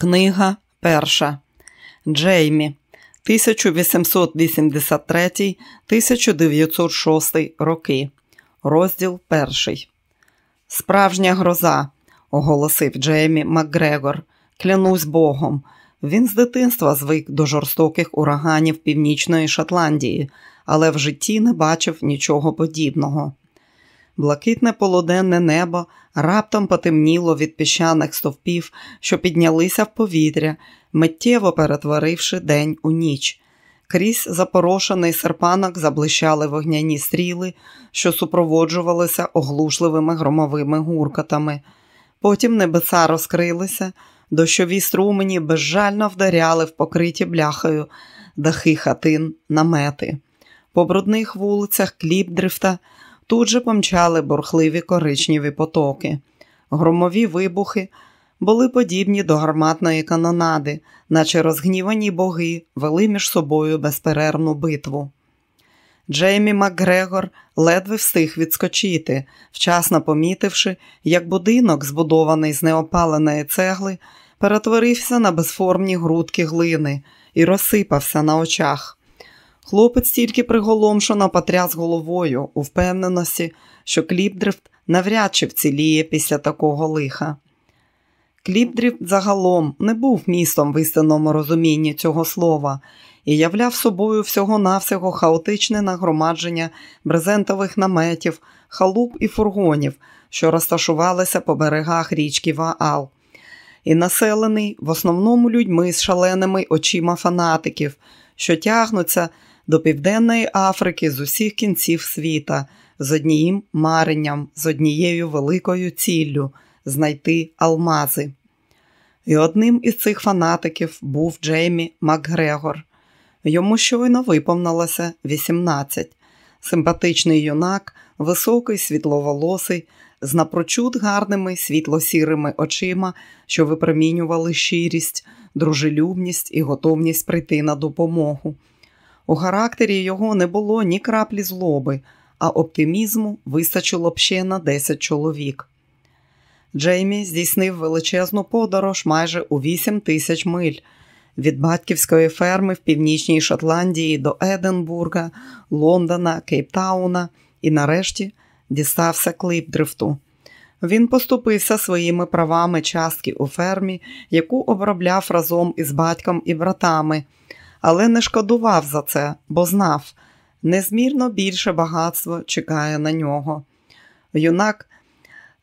Книга перша Джеймі 1883-1906 роки. Розділ перший. Справжня гроза, оголосив Джеймі Макгрегор. Клянусь Богом. Він з дитинства звик до жорстоких ураганів Північної Шотландії, але в житті не бачив нічого подібного. Блакитне полуденне небо раптом потемніло від піщаних стовпів, що піднялися в повітря, миттєво перетворивши день у ніч. Крізь запорошений серпанок заблищали вогняні стріли, що супроводжувалися оглушливими громовими гуркотами. Потім небеса розкрилися, дощові струмені безжально вдаряли в покриті бляхою дахи хатин, намети. По брудних вулицях Кліпдрифта Тут же помчали бурхливі коричневі потоки. Громові вибухи були подібні до гарматної канонади, наче розгнівані боги вели між собою безперервну битву. Джеймі Макгрегор ледве встиг відскочити, вчасно помітивши, як будинок, збудований з неопаленої цегли, перетворився на безформні грудки глини і розсипався на очах. Хлопець тільки приголомшено потряс головою у впевненості, що Кліпдрифт навряд чи вціліє після такого лиха. Кліпдрифт загалом не був містом в істинному розумінні цього слова і являв собою всього-навсього хаотичне нагромадження брезентових наметів, халуп і фургонів, що розташувалися по берегах річки Ваал, і населений в основному людьми з шаленими очима фанатиків, що тягнуться до Південної Африки з усіх кінців світа, з однією маренням, з однією великою ціллю знайти алмази. І одним із цих фанатиків був Джеймі Макгрегор. Йому щойно виповнилося 18. Симпатичний юнак, високий, світловолосий, з напрочуд гарними світло-сірими очима, що випромінювали щирість, дружелюбність і готовність прийти на допомогу. У характері його не було ні краплі злоби, а оптимізму вистачило б ще на 10 чоловік. Джеймі здійснив величезну подорож майже у 8 тисяч миль від батьківської ферми в північній Шотландії до Единбурга, Лондона, Кейптауна і нарешті дістався Клипдрифту. Він поступився своїми правами частки у фермі, яку обробляв разом із батьком і братами але не шкодував за це, бо знав, незмірно більше багатство чекає на нього. Юнак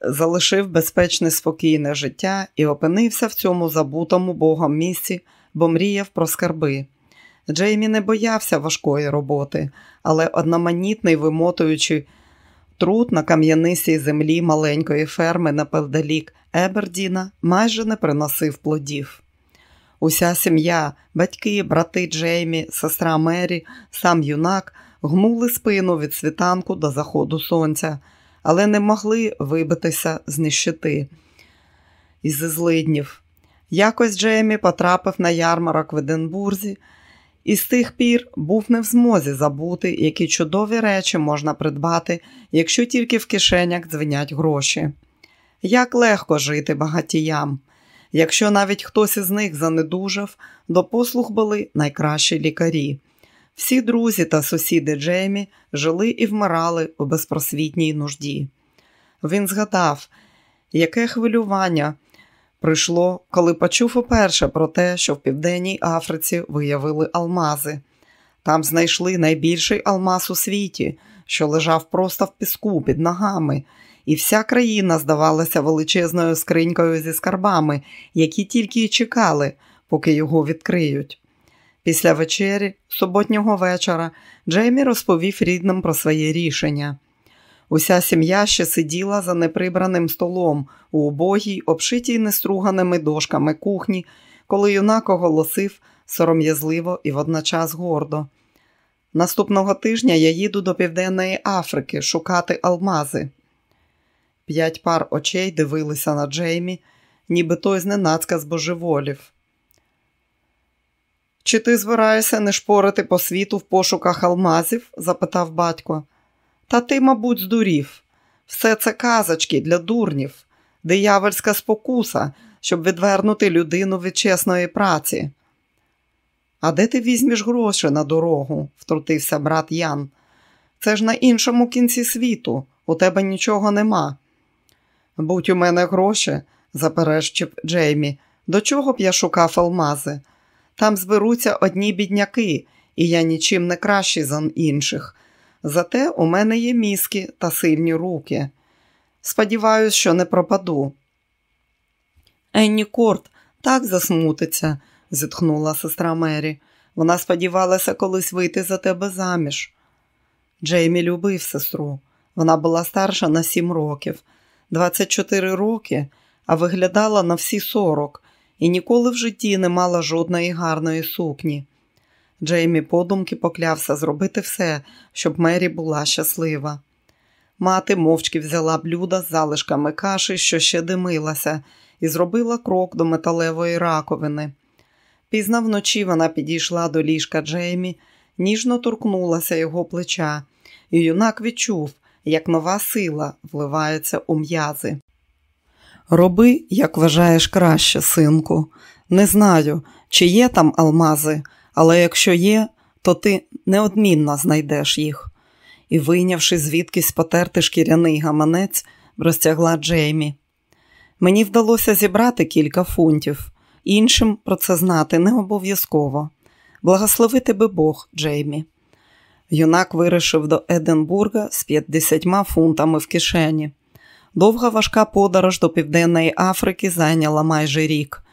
залишив безпечне спокійне життя і опинився в цьому забутому богом місці, бо мріяв про скарби. Джеймі не боявся важкої роботи, але одноманітний вимотуючи труд на кам'янистій землі маленької ферми неподалік Ебердіна майже не приносив плодів. Уся сім'я, батьки, брати Джеймі, сестра Мері, сам юнак гнули спину від світанку до заходу сонця, але не могли вибитися з нищети із злиднів. Якось Джеймі потрапив на ярмарок в Единбурзі і з тих пір був не в змозі забути, які чудові речі можна придбати, якщо тільки в кишенях дзвенять гроші. Як легко жити багатіям. Якщо навіть хтось із них занедужав, до послуг були найкращі лікарі. Всі друзі та сусіди Джеймі жили і вмирали у безпросвітній нужді. Він згадав, яке хвилювання прийшло, коли почув уперше про те, що в Південній Африці виявили алмази. Там знайшли найбільший алмаз у світі, що лежав просто в піску під ногами, і вся країна здавалася величезною скринькою зі скарбами, які тільки й чекали, поки його відкриють. Після вечері, суботнього вечора, Джеймі розповів рідним про своє рішення. Уся сім'я ще сиділа за неприбраним столом у убогій, обшитій неструганими дошками кухні, коли юнак оголосив сором'язливо і водночас гордо. Наступного тижня я їду до Південної Африки шукати алмази. П'ять пар очей дивилися на Джеймі, ніби той зненацька збожеволів. Чи ти збираєшся не шпорити по світу в пошуках алмазів? запитав батько. Та ти, мабуть, здурів. Все це казочки для дурнів, диявольська спокуса, щоб відвернути людину від чесної праці. А де ти візьмеш гроші на дорогу? втрутився брат Ян. Це ж на іншому кінці світу, у тебе нічого нема. Будь у мене гроші, заперечив Джеймі. До чого б я шукав алмази? Там зберуться одні бідняки, і я нічим не кращий за інших. Зате у мене є мізки та сильні руки. Сподіваюсь, що не пропаду. Енні Корт так засмутиться, зітхнула сестра Мері. Вона сподівалася колись вийти за тебе заміж. Джеймі любив сестру. Вона була старша на сім років, 24 роки, а виглядала на всі 40 і ніколи в житті не мала жодної гарної сукні. Джеймі подумки поклявся зробити все, щоб Мері була щаслива. Мати мовчки взяла блюда з залишками каші, що ще димилася, і зробила крок до металевої раковини. Пізно вночі вона підійшла до ліжка Джеймі, ніжно торкнулася його плеча, і юнак відчув, як нова сила вливається у м'язи. Роби, як вважаєш краще, синку. Не знаю, чи є там алмази, але якщо є, то ти неодмінно знайдеш їх. І, вийнявши звідкись потерти шкіряний гаманець, розтягла Джеймі. Мені вдалося зібрати кілька фунтів, іншим про це знати не обов'язково. Благослови тебе Бог, Джеймі. Юнак вирішив до Единбурга з 50 фунтами в кишені. Довга важка подорож до Південної Африки зайняла майже рік.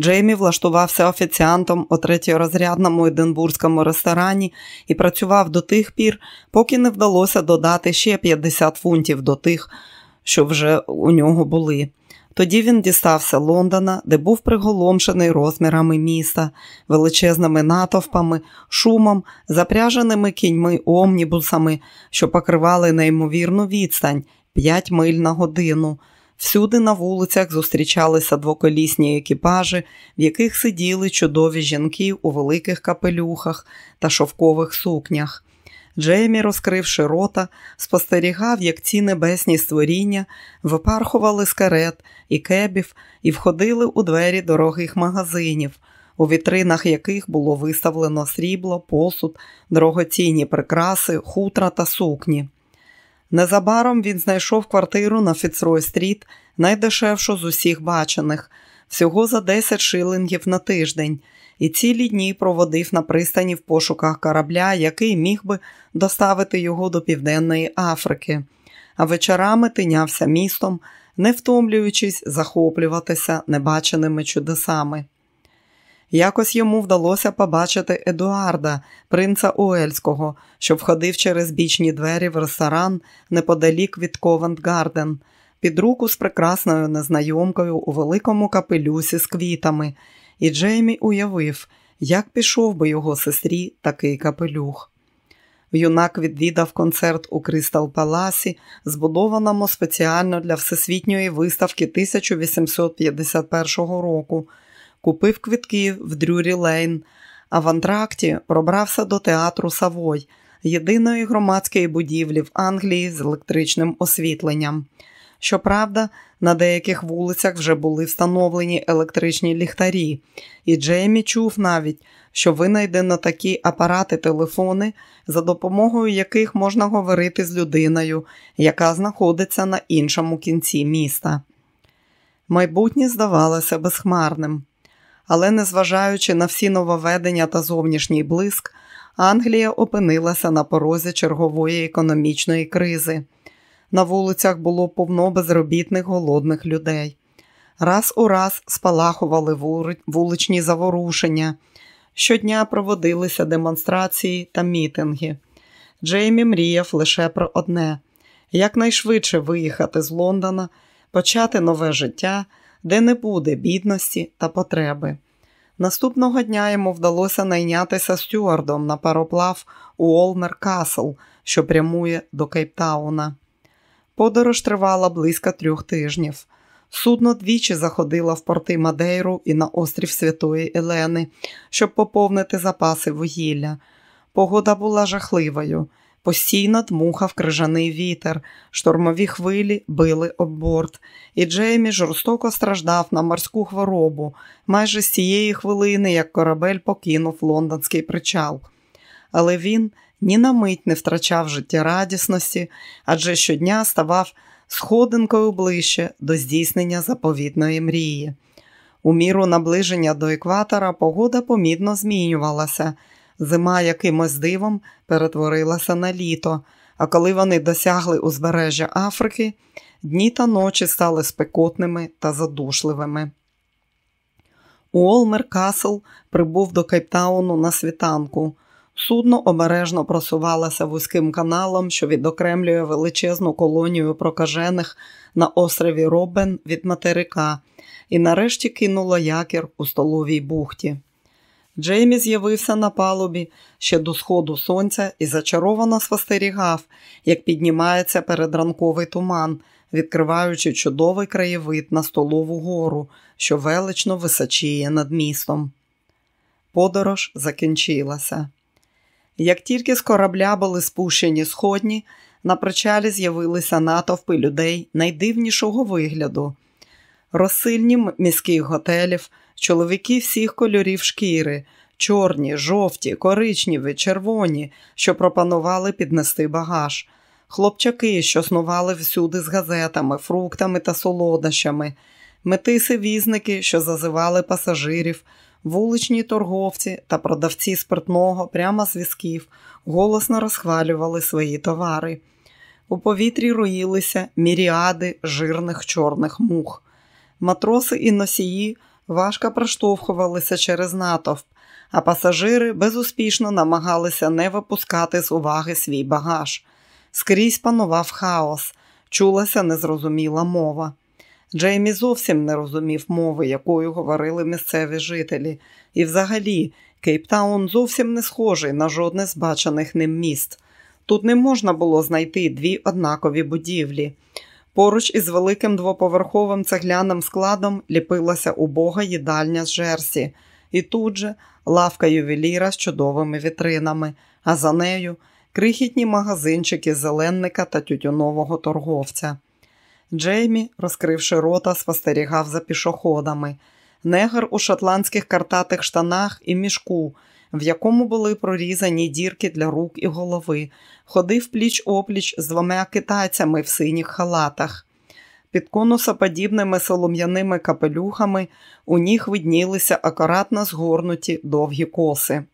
Джеймі влаштувався офіціантом у третьорозрядному единбурзькому ресторані і працював до тих пір, поки не вдалося додати ще 50 фунтів до тих, що вже у нього були. Тоді він дістався Лондона, де був приголомшений розмірами міста, величезними натовпами, шумом, запряженими кіньми омнібусами, що покривали неймовірну відстань 5 миль на годину. Всюди на вулицях зустрічалися двоколісні екіпажі, в яких сиділи чудові жінки у великих капелюхах та шовкових сукнях. Джеймі, розкривши рота, спостерігав, як ці небесні створіння випархували з карет і кебів і входили у двері дорогих магазинів, у вітринах яких було виставлено срібло, посуд, дорогоцінні прикраси, хутра та сукні. Незабаром він знайшов квартиру на Фіцрой-стріт, найдешевшу з усіх бачених, всього за 10 шилингів на тиждень, і цілі дні проводив на пристані в пошуках корабля, який міг би доставити його до Південної Африки, а вечорами тинявся містом, не втомлюючись захоплюватися небаченими чудесами. Якось йому вдалося побачити Едуарда, принца Уельського, що входив через бічні двері в ресторан неподалік від Ковент-Гарден, під руку з прекрасною незнайомкою у великому капелюсі з квітами, і Джеймі уявив, як пішов би його сестрі такий капелюх. Юнак відвідав концерт у Кристал Паласі, збудованому спеціально для всесвітньої виставки 1851 року купив квитки в Дрюрі Лейн, а в антракті пробрався до театру Савой, єдиної громадської будівлі в Англії з електричним освітленням. Щоправда, на деяких вулицях вже були встановлені електричні ліхтарі, і Джеймі чув навіть, що винайдено такі апарати телефони, за допомогою яких можна говорити з людиною, яка знаходиться на іншому кінці міста. Майбутнє здавалося безхмарним але, незважаючи на всі нововведення та зовнішній блиск, Англія опинилася на порозі чергової економічної кризи. На вулицях було повно безробітних голодних людей. Раз у раз спалахували вуличні заворушення. Щодня проводилися демонстрації та мітинги. Джеймі мріяв лише про одне якнайшвидше виїхати з Лондона, почати нове життя де не буде бідності та потреби. Наступного дня йому вдалося найнятися стюардом на пароплав Уолмер Касл, що прямує до Кейптауна. Подорож тривала близько трьох тижнів. Судно двічі заходило в порти Мадейру і на острів Святої Елени, щоб поповнити запаси вугілля. Погода була жахливою. Постійно дмухав крижаний вітер, штормові хвилі били об борт, і Джеймі жорстоко страждав на морську хворобу майже з цієї хвилини, як корабель покинув лондонський причал. Але він ні на мить не втрачав життєрадісності, адже щодня ставав сходинкою ближче до здійснення заповітної мрії. У міру наближення до екватора погода помітно змінювалася. Зима якимось дивом перетворилася на літо, а коли вони досягли узбережжя Африки, дні та ночі стали спекотними та задушливими. Уолмер Касл прибув до Кейптауну на світанку. Судно обережно просувалося вузьким каналом, що відокремлює величезну колонію прокажених на острові Робен від материка, і нарешті кинуло якір у столовій бухті. Джеймі з'явився на палубі ще до сходу сонця і зачаровано спостерігав, як піднімається передранковий туман, відкриваючи чудовий краєвид на столову гору, що велично височіє над містом. Подорож закінчилася. Як тільки з корабля були спущені сходні, на причалі з'явилися натовпи людей найдивнішого вигляду, розсильні міських готелів, чоловіки всіх кольорів шкіри, чорні, жовті, коричневі, червоні, що пропонували піднести багаж, хлопчаки, що снували всюди з газетами, фруктами та солодощами, метиси-візники, що зазивали пасажирів, вуличні торговці та продавці спиртного прямо з візків голосно розхвалювали свої товари. У повітрі роїлися міріади жирних чорних мух. Матроси і носії важко проштовхувалися через натовп, а пасажири безуспішно намагалися не випускати з уваги свій багаж. Скрізь панував хаос, чулася незрозуміла мова. Джеймі зовсім не розумів мови, якою говорили місцеві жителі, і взагалі Кейптаун зовсім не схожий на жодне з бачених ним міст. Тут не можна було знайти дві однакові будівлі. Поруч із великим двоповерховим цегляним складом ліпилася убога їдальня з жерсі, і тут же лавка ювеліра з чудовими вітринами, а за нею крихітні магазинчики зеленника та тютюнового торговця. Джеймі, розкривши рота, спостерігав за пішоходами. Негр у шотландських картатих штанах і мішку, в якому були прорізані дірки для рук і голови, ходив пліч опліч з двома китайцями в синіх халатах. Під конусоподібними солом'яними капелюхами у них виднілися акуратно згорнуті довгі коси.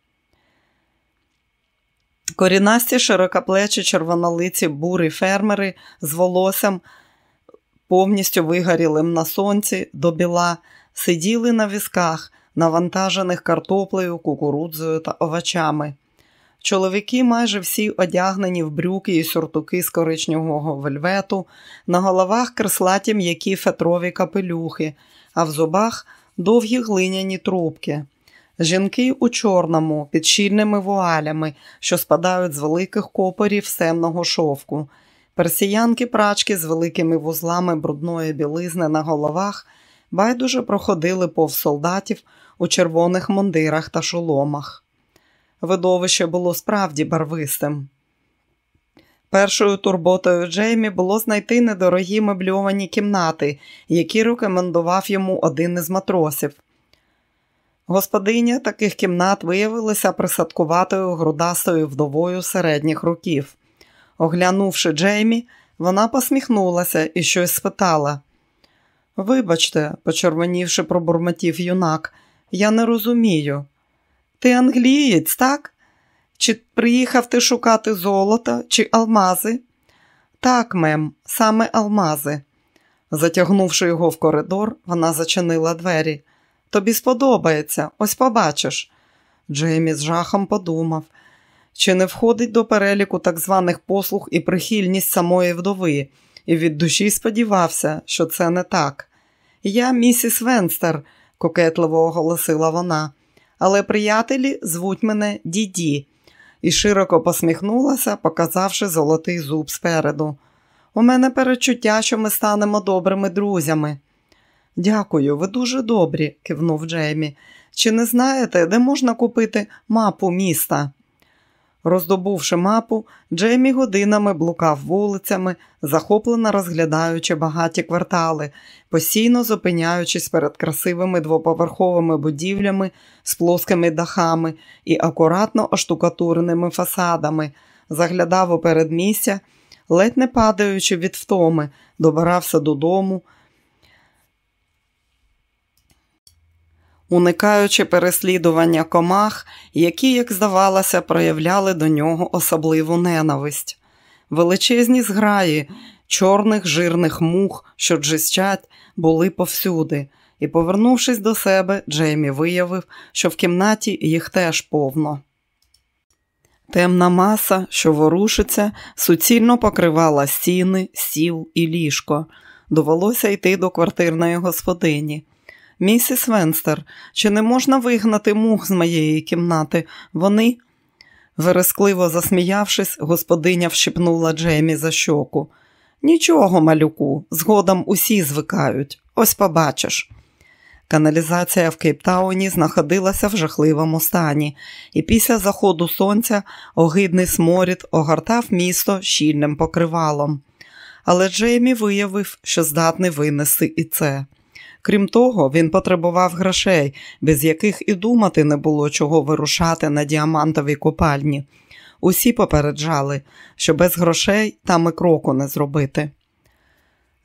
Корінасті широкоплечі червонолиці бурі фермери з волоссям, повністю вигорілим на сонці до біла, сиділи на візках, навантажених картоплею, кукурудзою та овочами. Чоловіки майже всі одягнені в брюки і сюртуки з коричневого вельвету, на головах креслаті м'які фетрові капелюхи, а в зубах довгі глиняні трубки. Жінки у чорному, під щільними вуалями, що спадають з великих копорів семного шовку, персіянки прачки з великими вузлами брудної білизни на головах байдуже проходили повз солдатів у червоних мундирах та шоломах. Видовище було справді барвистим. Першою турботою Джеймі було знайти недорогі мебльовані кімнати, які рекомендував йому один із матросів. Господиня таких кімнат виявилася присадкуватою грудастою вдовою середніх років. Оглянувши Джеймі, вона посміхнулася і щось спитала. Вибачте, почервонівши, пробурмотів юнак, я не розумію. Ти англієць, так? Чи приїхав ти шукати золота чи алмази? Так, мем, саме алмази. Затягнувши його в коридор, вона зачинила двері. Тобі сподобається, ось побачиш. Джеймі з жахом подумав, чи не входить до переліку так званих послуг і прихильність самої вдови, і від душі сподівався, що це не так. Я місіс Венстер, кокетливо оголосила вона, але приятелі звуть мене Діді, і широко посміхнулася, показавши золотий зуб спереду. У мене перечуття, що ми станемо добрими друзями. Дякую, ви дуже добрі, кивнув Джеймі. Чи не знаєте, де можна купити мапу міста? Роздобувши мапу, Джеймі годинами блукав вулицями, захоплено розглядаючи багаті квартали, постійно зупиняючись перед красивими двоповерховими будівлями з плоскими дахами і акуратно оштукатуреними фасадами, заглядав у передмістя, ледь не падаючи від втоми, добирався додому. Уникаючи переслідування комах, які, як здавалося, проявляли до нього особливу ненависть. Величезні зграї чорних жирних мух, що джищать, були повсюди, і, повернувшись до себе, Джеймі виявив, що в кімнаті їх теж повно. Темна маса, що ворушиться, суцільно покривала стіни, сіл і ліжко. Довелося йти до квартирної господині. Місіс Венстер, чи не можна вигнати мух з моєї кімнати? Вони. Верескливо засміявшись, господиня вщипнула Джеймі за щоку. Нічого, малюку, згодом усі звикають. Ось побачиш. Каналізація в Кейптауні знаходилася в жахливому стані, і після заходу сонця огидний сморід огортав місто щільним покривалом. Але Джеймі виявив, що здатний винести і це. Крім того, він потребував грошей, без яких і думати не було чого вирушати на діамантовій копальні. Усі попереджали, що без грошей там і кроку не зробити.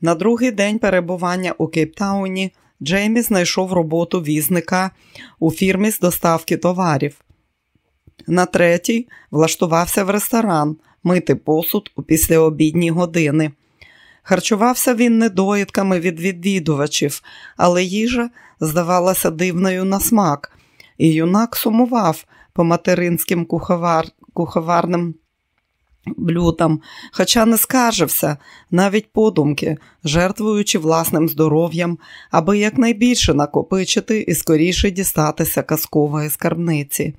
На другий день перебування у Кейптауні Джеймі знайшов роботу візника у фірмі з доставки товарів. На третій влаштувався в ресторан мити посуд у післяобідні години. Харчувався він недоїдками від відвідувачів, але їжа здавалася дивною на смак, і юнак сумував по материнським куховар... куховарним блюдам, хоча не скаржився, навіть подумки, жертвуючи власним здоров'ям, аби якнайбільше накопичити і скоріше дістатися казкової скарбниці.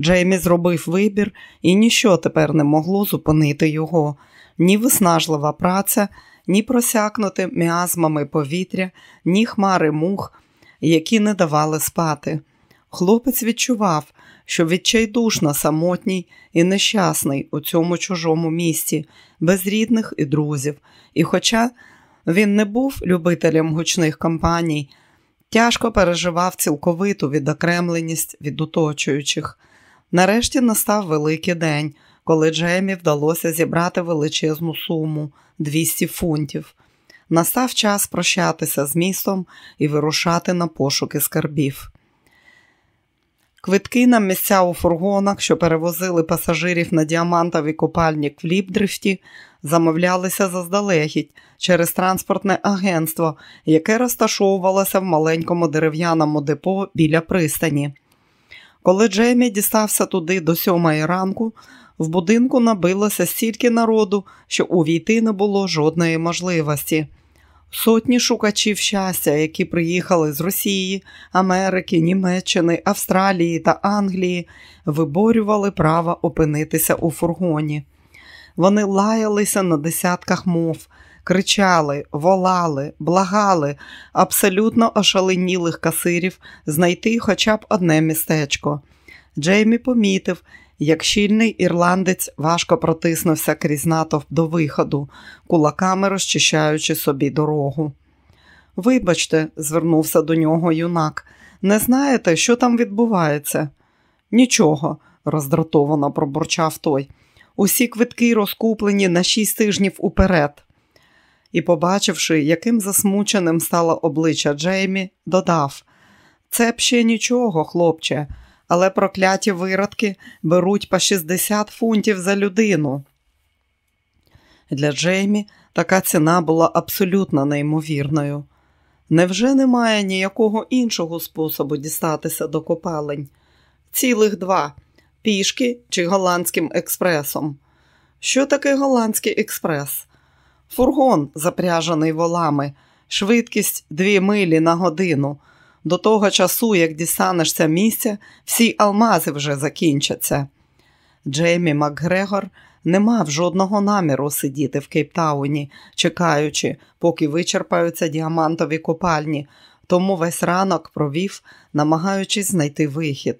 Джеймі зробив вибір, і ніщо тепер не могло зупинити його, ні виснажлива праця ні просякнути міазмами повітря, ні хмари мух, які не давали спати. Хлопець відчував, що відчайдушно самотній і нещасний у цьому чужому місті, без рідних і друзів. І, хоча він не був любителем гучних компаній, тяжко переживав цілковиту відокремленість від оточуючих. Нарешті настав великий день, коли Джемі вдалося зібрати величезну суму 200 фунтів. Настав час прощатися з містом і вирушати на пошуки скарбів. Квитки на місця у фургонах, що перевозили пасажирів на діамантові копальні в Ліпдрифті, замовлялися заздалегідь через транспортне агентство, яке розташовувалося в маленькому дерев'яному депо біля пристані. Коли Джеймі дістався туди до сьомої ранку, в будинку набилося стільки народу, що увійти не було жодної можливості. Сотні шукачів щастя, які приїхали з Росії, Америки, Німеччини, Австралії та Англії, виборювали право опинитися у фургоні. Вони лаялися на десятках мов, кричали, волали, благали абсолютно ошаленілих касирів знайти хоча б одне містечко. Джеймі помітив, як щільний ірландець важко протиснувся крізь натовп до виходу, кулаками розчищаючи собі дорогу. Вибачте, звернувся до нього юнак, не знаєте, що там відбувається? Нічого, роздратовано пробурчав той. Усі квитки розкуплені на шість тижнів уперед. І, побачивши, яким засмученим стало обличчя Джеймі, додав: Це б ще нічого, хлопче але прокляті виродки беруть по 60 фунтів за людину. Для Джеймі така ціна була абсолютно неймовірною. Невже немає ніякого іншого способу дістатися до копалень? Цілих два пішки чи голландським експресом. Що таке голландський експрес? Фургон, запряжений волами, швидкість дві милі на годину. До того часу, як дістанешся місця, всі алмази вже закінчаться. Джеймі Макгрегор не мав жодного наміру сидіти в Кейптауні, чекаючи, поки вичерпаються діамантові копальні, тому весь ранок провів, намагаючись знайти вихід.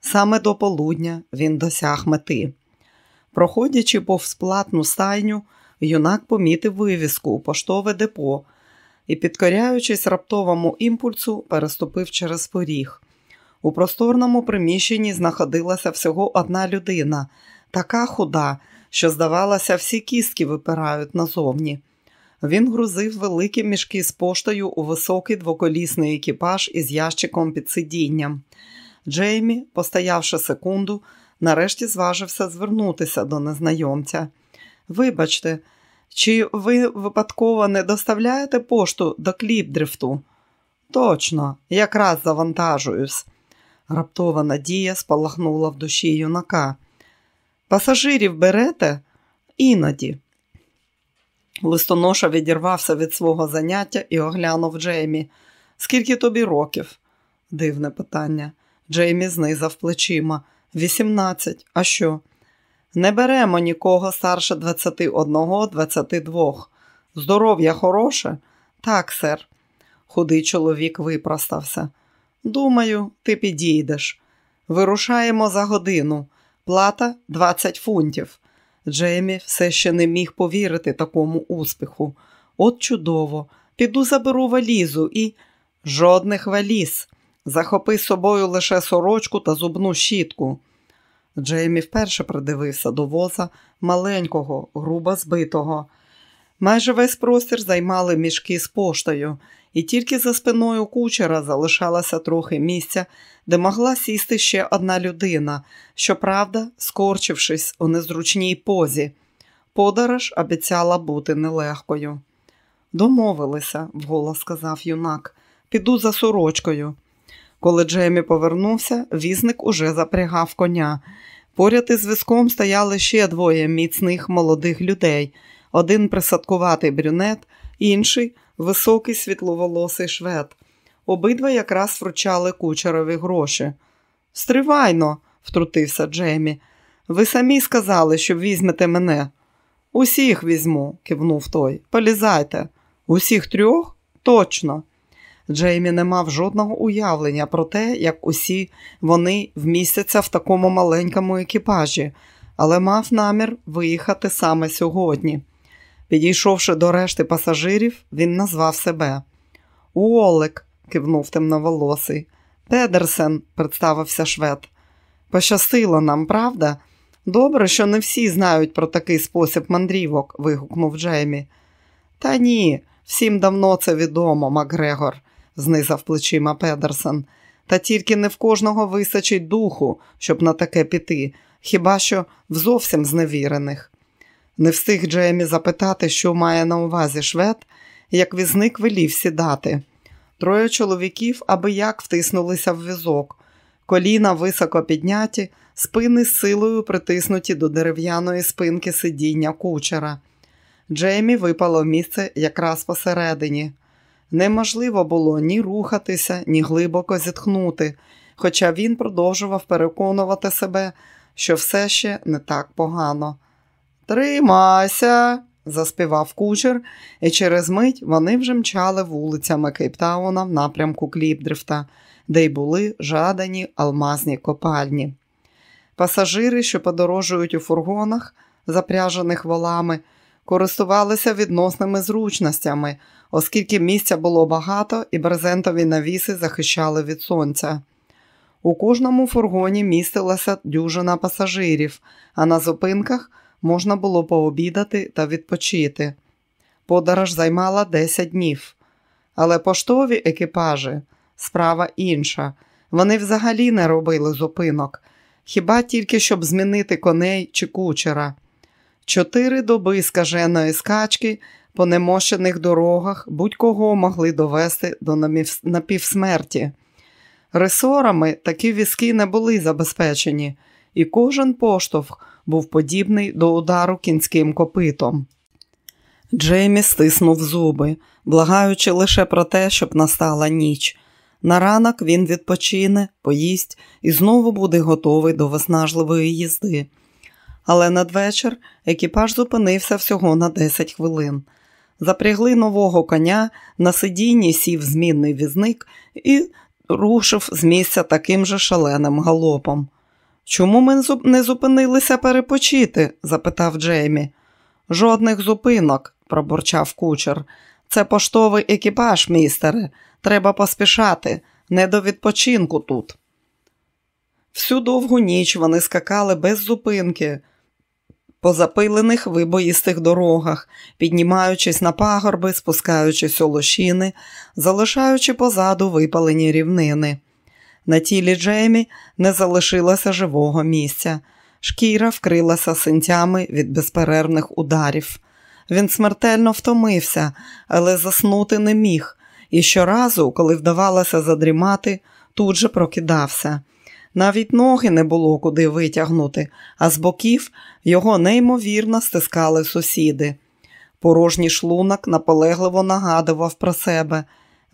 Саме до полудня він досяг мети. Проходячи повз платну стайню, юнак помітив вивіску у поштове депо і, підкоряючись раптовому імпульсу, переступив через поріг. У просторному приміщенні знаходилася всього одна людина, така худа, що, здавалося, всі кістки випирають назовні. Він грузив великі мішки з поштою у високий двоколісний екіпаж із ящиком під сидінням. Джеймі, постоявши секунду, нарешті зважився звернутися до незнайомця. Вибачте, чи ви випадково не доставляєте пошту до кліпдрифту? Точно, якраз завантажуюсь. Раптова надія спалахнула в душі юнака. Пасажирів берете? Іноді. Листоноша відірвався від свого заняття і оглянув Джеймі. Скільки тобі років? Дивне питання. Джеймі знизав плечима. Вісімнадцять. А що? Не беремо нікого старше 21-22. Здоров'я хороше? Так, сер. Худий чоловік випростався. Думаю, ти підійдеш. Вирушаємо за годину. Плата 20 фунтів. Джеймі все ще не міг повірити такому успіху. От чудово, піду заберу валізу і жодних валіз. Захопи з собою лише сорочку та зубну щітку. Джеймі вперше придивився до воза маленького, грубо збитого. Майже весь простір займали мішки з поштою, і тільки за спиною кучера залишалося трохи місця, де могла сісти ще одна людина, щоправда, скорчившись у незручній позі. Подорож обіцяла бути нелегкою. Домовилися, вголос сказав юнак, піду за сорочкою. Коли Джеймі повернувся, візник уже запрягав коня. Поряд із візком стояли ще двоє міцних молодих людей: один присадкуватий брюнет, інший високий світловолосий швед. Обидва якраз вручали кучерові гроші. Стривайно, втрутився Джеймі. Ви самі сказали, що візьмете мене. Усіх візьму, кивнув той. Полізайте. Усіх трьох? Точно. Джеймі не мав жодного уявлення про те, як усі вони вмістяться в такому маленькому екіпажі, але мав намір виїхати саме сьогодні. Підійшовши до решти пасажирів, він назвав себе. Уолек, кивнув темноволосий. Педерсен, представився швед. Пощастило нам, правда? Добре, що не всі знають про такий спосіб мандрівок, вигукнув Джеймі. Та ні, всім давно це відомо, Макгрегор, знизав плечима Педерсон. Та тільки не в кожного висачить духу, щоб на таке піти, хіба що в зовсім зневірених. Не встиг Джеймі запитати, що має на увазі швед, як візник велів сідати. Троє чоловіків аби як втиснулися в візок, коліна високо підняті, спини з силою притиснуті до дерев'яної спинки сидіння кучера. Джеймі випало місце якраз посередині. Неможливо було ні рухатися, ні глибоко зітхнути, хоча він продовжував переконувати себе, що все ще не так погано. Тримайся, заспівав кучер, і через мить вони вже мчали вулицями Кейптауна в напрямку Кліпдрифта, де й були жадані алмазні копальні. Пасажири, що подорожують у фургонах, запряжених волами, користувалися відносними зручностями, оскільки місця було багато і брезентові навіси захищали від сонця. У кожному фургоні містилася дюжина пасажирів, а на зупинках можна було пообідати та відпочити. Подорож займала 10 днів. Але поштові екіпажі справа інша. Вони взагалі не робили зупинок, хіба тільки щоб змінити коней чи кучера. Чотири доби скаженої скачки по немощених дорогах будь-кого могли довести до напівсмерті. Ресорами такі візки не були забезпечені, і кожен поштовх був подібний до удару кінським копитом. Джеймі стиснув зуби, благаючи лише про те, щоб настала ніч. На ранок він відпочине, поїсть і знову буде готовий до виснажливої їзди. Але надвечір екіпаж зупинився всього на 10 хвилин. Запрягли нового коня, на сидінні сів змінний візник і рушив з місця таким же шаленим галопом. Чому ми не зупинилися перепочити? запитав Джеймі. Жодних зупинок, пробурчав кучер. Це поштовий екіпаж, містере. Треба поспішати, не до відпочинку тут. Всю довгу ніч вони скакали без зупинки по запилених вибоїстих дорогах, піднімаючись на пагорби, спускаючись у лощини, залишаючи позаду випалені рівнини. На тілі Джеймі не залишилося живого місця. Шкіра вкрилася синцями від безперервних ударів. Він смертельно втомився, але заснути не міг, і щоразу, коли вдавалося задрімати, тут же прокидався. Навіть ноги не було куди витягнути, а з боків його неймовірно стискали сусіди. Порожній шлунок наполегливо нагадував про себе.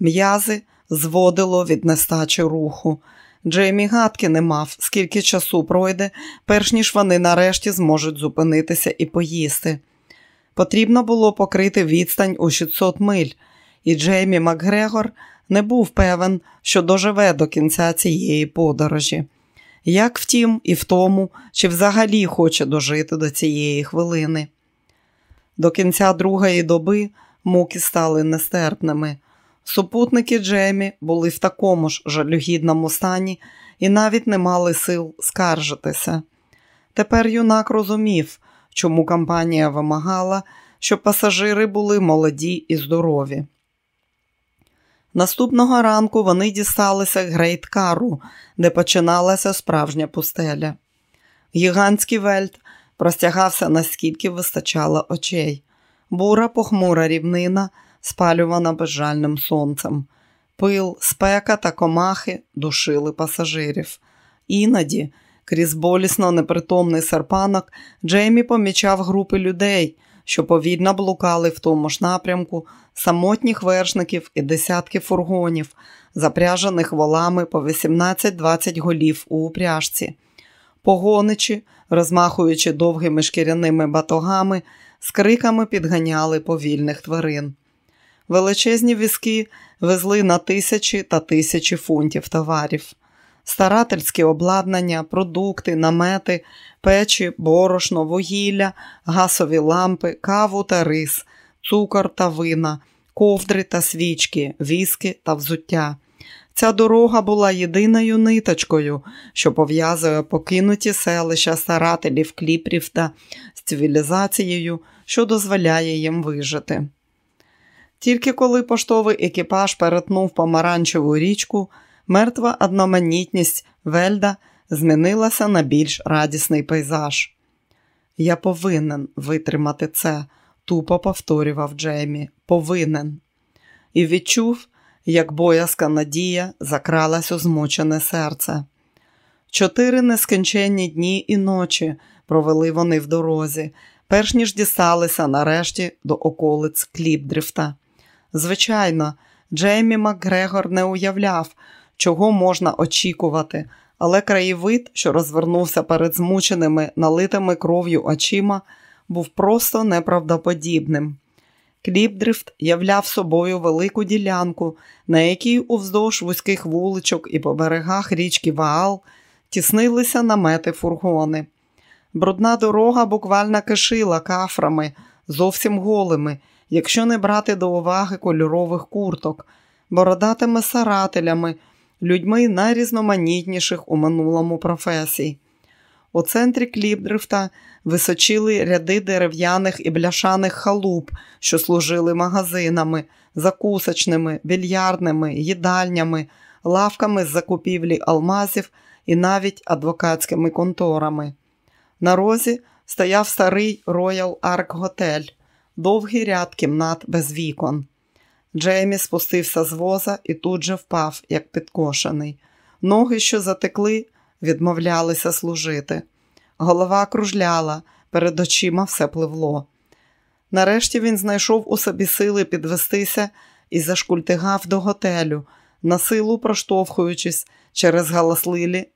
М'язи зводило від нестачі руху. Джеймі гадки не мав, скільки часу пройде, перш ніж вони нарешті зможуть зупинитися і поїсти. Потрібно було покрити відстань у 600 миль, і Джеймі Макгрегор не був певен, що доживе до кінця цієї подорожі. Як втім, і в тому, чи взагалі хоче дожити до цієї хвилини. До кінця другої доби муки стали нестерпними. Супутники Джемі були в такому ж жалюгідному стані і навіть не мали сил скаржитися. Тепер юнак розумів, чому компанія вимагала, щоб пасажири були молоді і здорові. Наступного ранку вони дісталися Грейткару, де починалася справжня пустеля. Гігантський вельт простягався наскільки вистачало очей, бура похмура рівнина, спалювана безжальним сонцем. Пил, спека та комахи душили пасажирів. Іноді, крізь болісно непритомний серпанок, Джеймі помічав групи людей, що повільно блукали в тому ж напрямку, самотніх вершників і десятки фургонів, запряжених волами по 18-20 голів у упряжці. Погоничі, розмахуючи довгими шкіряними батогами, з криками підганяли повільних тварин. Величезні візки везли на тисячі та тисячі фунтів товарів. Старательські обладнання, продукти, намети, печі, борошно, вугілля, гасові лампи, каву та рис, цукор та вина, ковдри та свічки, віски та взуття. Ця дорога була єдиною ниточкою, що пов'язує покинуті селища старателів Кліпріфта з цивілізацією, що дозволяє їм вижити. Тільки коли поштовий екіпаж перетнув помаранчеву річку, мертва одноманітність Вельда змінилася на більш радісний пейзаж. Я повинен витримати це, тупо повторював Джеймі. Повинен. І відчув, як боязка надія закралась у змучене серце. Чотири нескінченні дні і ночі провели вони в дорозі, перш ніж дісталися нарешті до околиць Кліпдрифта. Звичайно, Джеймі Макгрегор не уявляв, чого можна очікувати, але краєвид, що розвернувся перед змученими, налитими кров'ю очима, був просто неправдоподібним. Кліпдрифт являв собою велику ділянку, на якій уздовж вузьких вуличок і по берегах річки Ваал тіснилися намети фургони. Брудна дорога буквально кишила кафрами, зовсім голими, якщо не брати до уваги кольорових курток, бородатими сарателями, людьми найрізноманітніших у минулому професій. У центрі кліпдрифта височили ряди дерев'яних і бляшаних халуп, що служили магазинами, закусочними, більярдними, їдальнями, лавками з закупівлі алмазів і навіть адвокатськими конторами. На розі стояв старий Royal Ark Готель, довгий ряд кімнат без вікон. Джеймі спустився з воза і тут же впав, як підкошений. Ноги, що затекли, відмовлялися служити. Голова кружляла, перед очима все пливло. Нарешті він знайшов у собі сили підвестися і зашкультигав до готелю, на силу проштовхуючись через галасливі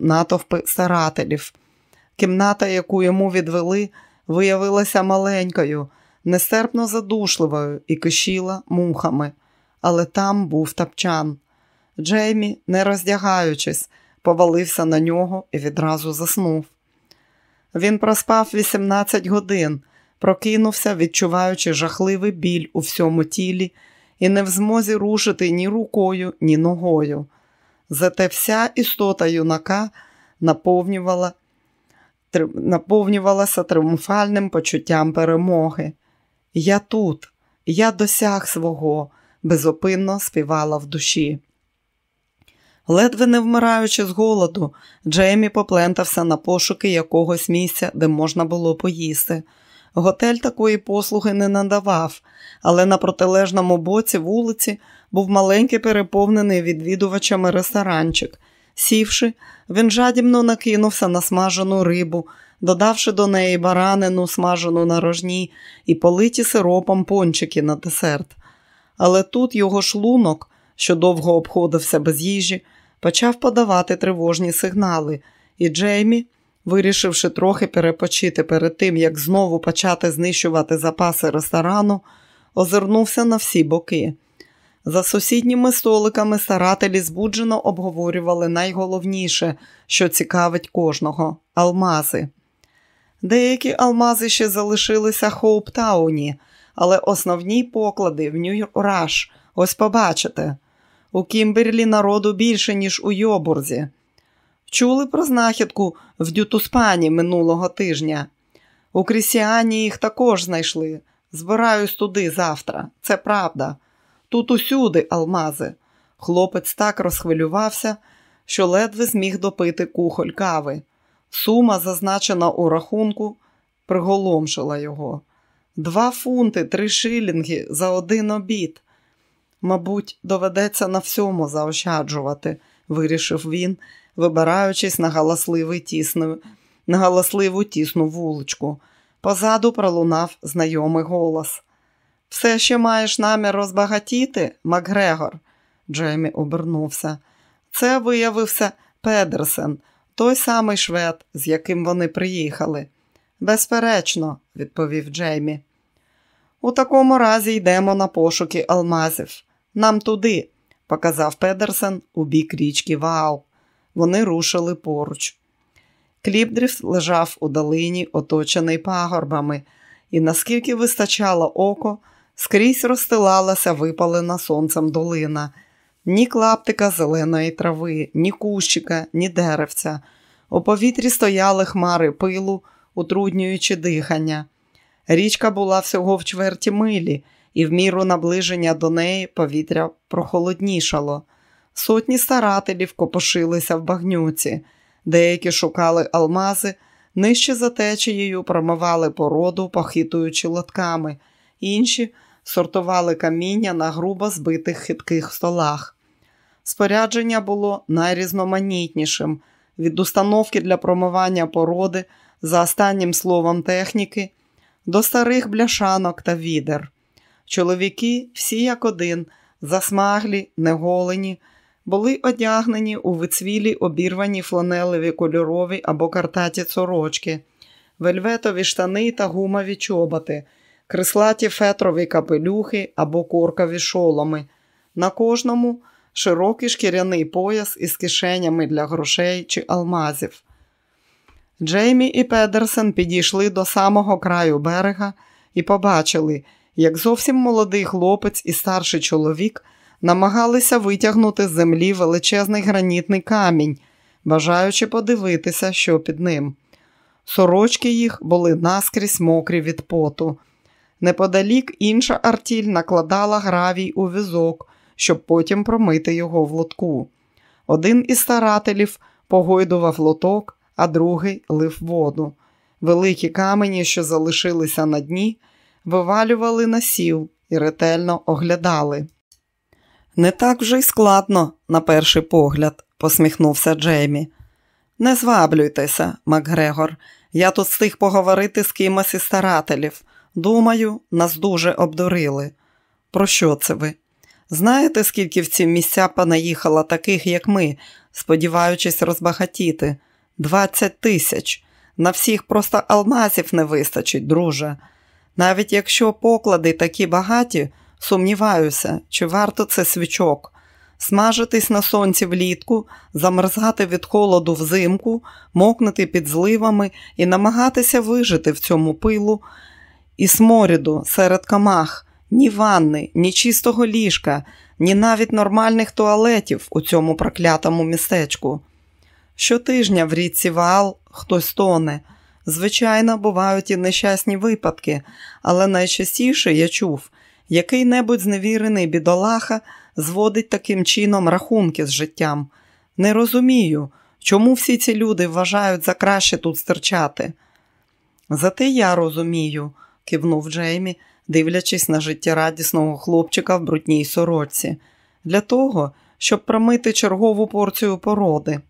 натовпи старателів. Кімната, яку йому відвели, виявилася маленькою, нестерпно задушливою і кишіла мухами, але там був тапчан. Джеймі, не роздягаючись, повалився на нього і відразу заснув. Він проспав 18 годин, прокинувся, відчуваючи жахливий біль у всьому тілі і не в змозі рушити ні рукою, ні ногою. Зате вся істота юнака наповнювала, наповнювалася тріумфальним почуттям перемоги. Я тут, я досяг свого, безопинно співала в душі. Ледве не вмираючи з голоду, Джеймі поплентався на пошуки якогось місця, де можна було поїсти. Готель такої послуги не надавав, але на протилежному боці вулиці був маленький переповнений відвідувачами ресторанчик. Сівши, він жадібно накинувся на смажену рибу, додавши до неї баранину, смажену на рожні і политі сиропом пончики на десерт. Але тут його шлунок, що довго обходився без їжі, почав подавати тривожні сигнали, і Джеймі, вирішивши трохи перепочити перед тим, як знову почати знищувати запаси ресторану, озирнувся на всі боки. За сусідніми столиками старателі збуджено обговорювали найголовніше, що цікавить кожного алмази. Деякі алмази ще залишилися Хоуптауні, але основні поклади в Нью-Раш, ось побачите. У Кімберлі народу більше, ніж у Йобурзі. Чули про знахідку в Дютуспані минулого тижня. У Крісіані їх також знайшли. Збираюсь туди завтра. Це правда. Тут усюди алмази. Хлопець так розхвилювався, що ледве зміг допити кухоль кави. Сума, зазначена у рахунку, приголомшила його. Два фунти, три шилінги за один обід. Мабуть, доведеться на всьому заощаджувати, вирішив він, вибираючись на галасливий тісну, на галасливу тісну вуличку. Позаду пролунав знайомий голос. Все ще маєш намір розбагатіти, Макгрегор? Джеймі обернувся. Це виявився Педерсен, той самий швед, з яким вони приїхали. Безперечно, відповів Джеймі. У такому разі йдемо на пошуки алмазів. Нам туди, показав Педерсен у бік річки Вау. Вони рушили поруч. Кліпдріфт лежав у долині, оточений пагорбами, і наскільки вистачало око, скрізь розстилалася випалена сонцем долина. Ні клаптика зеленої трави, ні кущика, ні деревця. У повітрі стояли хмари пилу, утруднюючи дихання. Річка була всього в чверті милі, і в міру наближення до неї повітря прохолоднішало. Сотні старателів копошилися в багнюці, деякі шукали алмази, нижче за течією промивали породу, похитуючи лотками, інші сортували каміння на грубо збитих хитких столах. Спорядження було найрізноманітнішим від установки для промивання породи за останнім словом техніки до старих бляшанок та відер. Чоловіки, всі як один, засмаглі, неголені, були одягнені у вицвілі обірвані фланелеві кольорові або картаті сорочки, вельветові штани та гумові чоботи, крислаті фетрові капелюхи або коркові шоломи. На кожному широкий шкіряний пояс із кишенями для грошей чи алмазів. Джеймі і Педерсен підійшли до самого краю берега і побачили, як зовсім молодий хлопець і старший чоловік намагалися витягнути з землі величезний гранітний камінь, бажаючи подивитися, що під ним. Сорочки їх були наскрізь мокрі від поту. Неподалік інша артіль накладала гравій у візок, щоб потім промити його в лотку. Один із старателів погойдував лоток, а другий лив воду. Великі камені, що залишилися на дні, вивалювали на сіл і ретельно оглядали. Не так вже й складно, на перший погляд, посміхнувся Джеймі. Не зваблюйтеся, Макгрегор. Я тут встиг поговорити з кимось із старателів. Думаю, нас дуже обдурили. Про що це ви? Знаєте, скільки в ці місця понаїхало таких, як ми, сподіваючись розбагатіти? Двадцять тисяч. На всіх просто алмазів не вистачить, друже. Навіть якщо поклади такі багаті, сумніваюся, чи варто це свічок. смажитись на сонці влітку, замерзати від холоду взимку, мокнути під зливами і намагатися вижити в цьому пилу і сморіду серед камах, ні ванни, ні чистого ліжка, ні навіть нормальних туалетів у цьому проклятому містечку. Щотижня в річці Ваал хтось тоне. Звичайно, бувають і нещасні випадки, але найчастіше я чув, який-небудь зневірений бідолаха зводить таким чином рахунки з життям. Не розумію, чому всі ці люди вважають за краще тут стирчати. Зате я розумію, кивнув Джеймі, дивлячись на життєрадісного хлопчика в брудній сорочці, для того, щоб промити чергову порцію породи.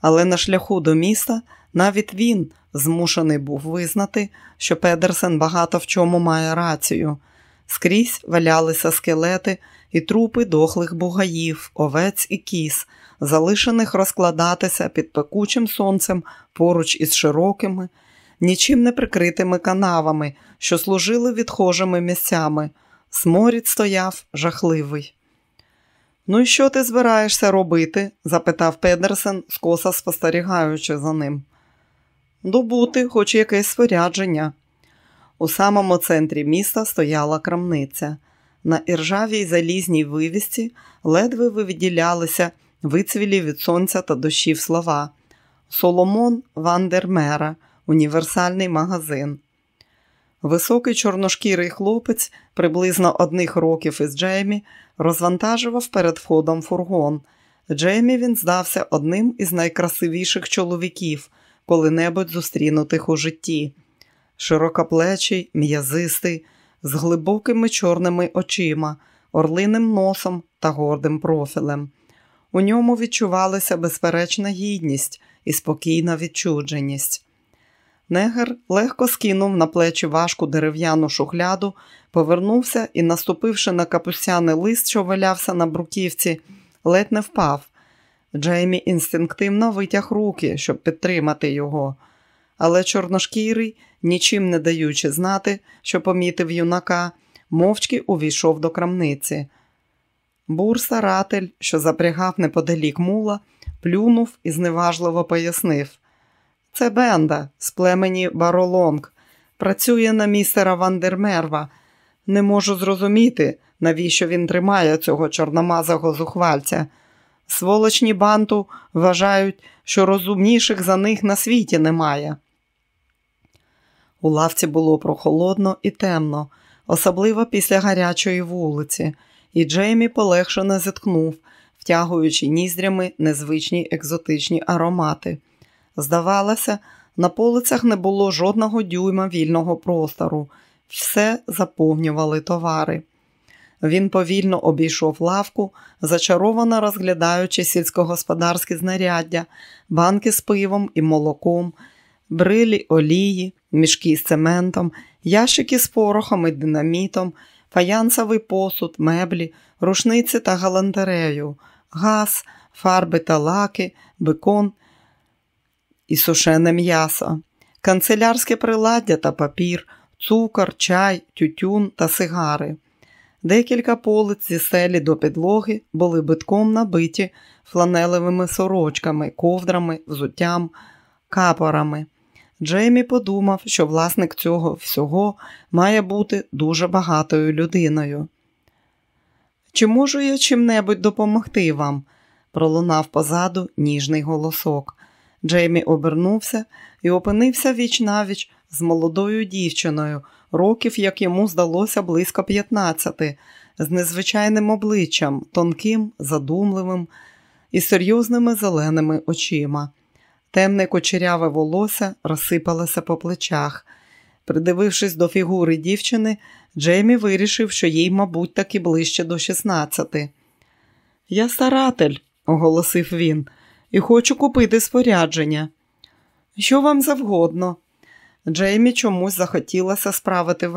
Але на шляху до міста навіть він змушений був визнати, що Педерсен багато в чому має рацію. Скрізь валялися скелети і трупи дохлих бугаїв, овець і кіз, залишених розкладатися під пекучим сонцем поруч із широкими, нічим не прикритими канавами, що служили відхожими місцями. Сморід стояв жахливий. Ну і що ти збираєшся робити? запитав Педерсен, скоса спостерігаючи за ним. Добути хоч якесь спорядження. У самому центрі міста стояла крамниця. На іржавій залізній вивісці ледве виділялися вицвілі від сонця та дощів слова. Соломон Вандермера, універсальний магазин. Високий чорношкірий хлопець, приблизно одних років із Джеймі, розвантажував перед входом фургон. Джеймі він здався одним із найкрасивіших чоловіків, коли-небудь зустрінутих у житті. Широкоплечий, м'язистий, з глибокими чорними очима, орлиним носом та гордим профілем. У ньому відчувалася безперечна гідність і спокійна відчудженість. Негер легко скинув на плечі важку дерев'яну шухляду, повернувся і, наступивши на капустяний лист, що валявся на бруківці, ледь не впав. Джеймі інстинктивно витяг руки, щоб підтримати його, але чорношкірий, нічим не даючи знати, що помітив юнака, мовчки увійшов до крамниці. Бур старатель, що запрягав неподалік мула, плюнув і зневажливо пояснив. Це Бенда з племені Баролонг. Працює на містера Вандермерва. Не можу зрозуміти, навіщо він тримає цього чорномазого зухвальця. Сволочні банту вважають, що розумніших за них на світі немає. У лавці було прохолодно і темно, особливо після гарячої вулиці, і Джеймі полегшено зіткнув, втягуючи ніздрями незвичні екзотичні аромати. Здавалося, на полицях не було жодного дюйма вільного простору, все заповнювали товари. Він повільно обійшов лавку, зачаровано розглядаючи сільськогосподарські знаряддя, банки з пивом і молоком, брилі олії, мішки з цементом, ящики з порохом і динамітом, фаянсовий посуд, меблі, рушниці та галантерею, газ, фарби та лаки, бекон і сушене м'ясо, канцелярське приладдя та папір, цукор, чай, тютюн та сигари. Декілька полиць зі селі до підлоги були битком набиті фланелевими сорочками, ковдрами, взуттям, капорами. Джеймі подумав, що власник цього всього має бути дуже багатою людиною. Чи можу я чим-небудь допомогти вам? пролунав позаду ніжний голосок. Джеймі обернувся і опинився віч навіч з молодою дівчиною, років, як йому здалося, близько 15, з незвичайним обличчям, тонким, задумливим і серйозними зеленими очима. Темне кочеряве волосся розсипалося по плечах. Придивившись до фігури дівчини, Джеймі вирішив, що їй, мабуть, таки ближче до 16. Я старатель, оголосив він, і хочу купити спорядження. Що вам завгодно? Джеймі чомусь захотілося справити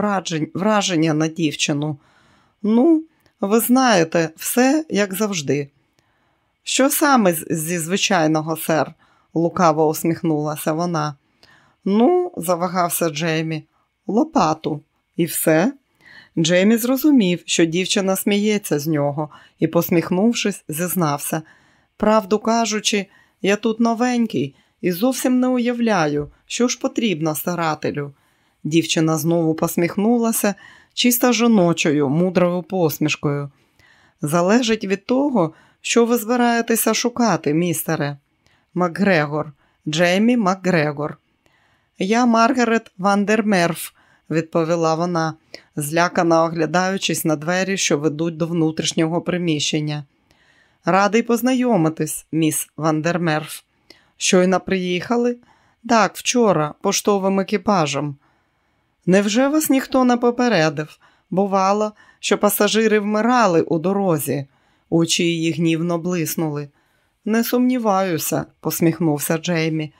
враження на дівчину. Ну, ви знаєте, все як завжди. Що саме зі звичайного, сер? лукаво усміхнулася вона. Ну, завагався Джеймі, лопату. І все. Джеймі зрозумів, що дівчина сміється з нього і, посміхнувшись, зізнався. Правду кажучи, я тут новенький і зовсім не уявляю, що ж потрібно старателю. Дівчина знову посміхнулася чисто жіночою, мудрою посмішкою. Залежить від того, що ви збираєтеся шукати, містере. Макгрегор, Джеймі Макгрегор. Я Маргарет Вандермерф, відповіла вона, злякано оглядаючись на двері, що ведуть до внутрішнього приміщення. Радий познайомитись, міс Вандермерф. Щойно приїхали? Так, вчора, поштовим екіпажем. Невже вас ніхто не попередив? Бувало, що пасажири вмирали у дорозі, очі її гнівно блиснули. Не сумніваюся, посміхнувся Джеймі,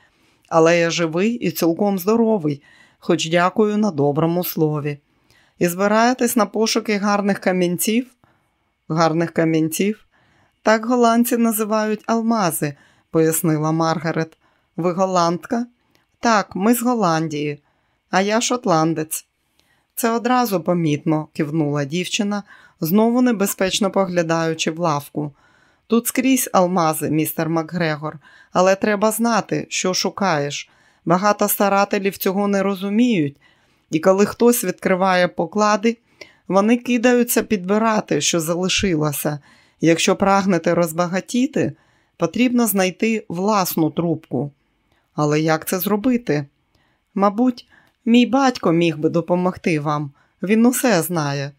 але я живий і цілком здоровий, хоч дякую на доброму слові. І збираєтесь на пошуки гарних камінців? Гарних камінців? Так голландці називають алмази, пояснила Маргарет. Ви голландка? Так, ми з Голландії, а я шотландець. Це одразу помітно, кивнула дівчина, знову небезпечно поглядаючи в лавку. Тут скрізь алмази, містер Макгрегор, але треба знати, що шукаєш. Багато старателів цього не розуміють, і коли хтось відкриває поклади, вони кидаються підбирати, що залишилося. Якщо прагнете розбагатіти, потрібно знайти власну трубку. Але як це зробити? Мабуть, мій батько міг би допомогти вам. Він усе знає.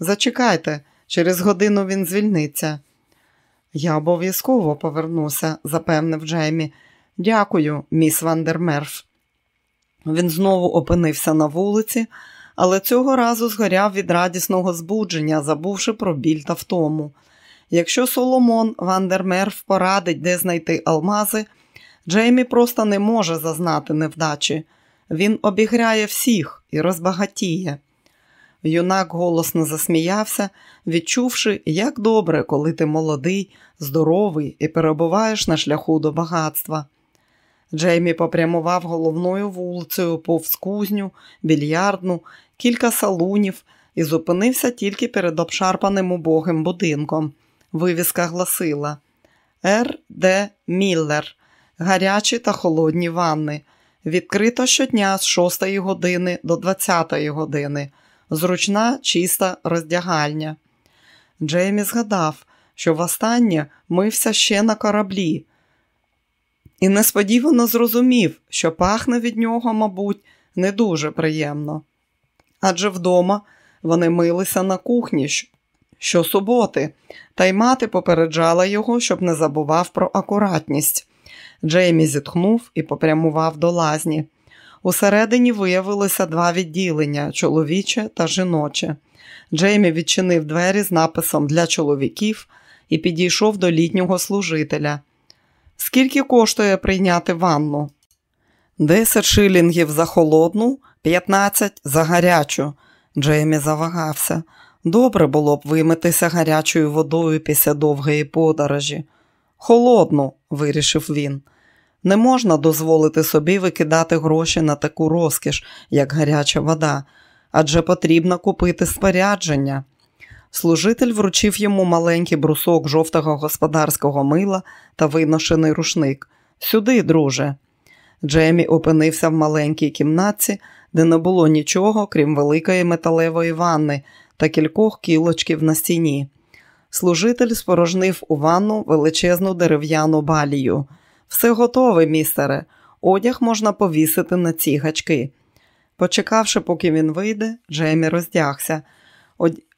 Зачекайте, через годину він звільниться. Я обов'язково повернуся, запевнив Джеймі. Дякую, міс Вандермерф. Він знову опинився на вулиці, але цього разу згоряв від радісного збудження, забувши про біль та втому. Якщо Соломон Вандермерф порадить, де знайти алмази, Джеймі просто не може зазнати невдачі. Він обіграє всіх і розбагатіє. Юнак голосно засміявся, відчувши, як добре, коли ти молодий, здоровий і перебуваєш на шляху до багатства. Джеймі попрямував головною вулицею повз кузню, більярдну, кілька салунів і зупинився тільки перед обшарпаним убогим будинком. Вивіска гласила Р. Д. Міллер. Гарячі та холодні ванни. Відкрито щодня з 6 години до 20 години. Зручна, чиста роздягальня. Джеймі згадав, що востаннє мився ще на кораблі, і несподівано зрозумів, що пахне від нього, мабуть, не дуже приємно. Адже вдома вони милися на кухні щосуботи, та й мати попереджала його, щоб не забував про акуратність. Джеймі зітхнув і попрямував до лазні. Усередині виявилося два відділення чоловіче та жіноче. Джеймі відчинив двері з написом для чоловіків і підійшов до літнього служителя. Скільки коштує прийняти ванну? Десять шилінгів за холодну, п'ятнадцять за гарячу. Джеймі завагався. Добре було б вимитися гарячою водою після довгої подорожі. Холодну, вирішив він. Не можна дозволити собі викидати гроші на таку розкіш, як гаряча вода, адже потрібно купити спорядження. Служитель вручив йому маленький брусок жовтого господарського мила та виношений рушник. Сюди, друже. Джеймі опинився в маленькій кімнатці, де не було нічого, крім великої металевої ванни та кількох кілочків на стіні. Служитель спорожнив у ванну величезну дерев'яну балію. Все готове, містере. Одяг можна повісити на ці гачки. Почекавши, поки він вийде, Джеймі роздягся.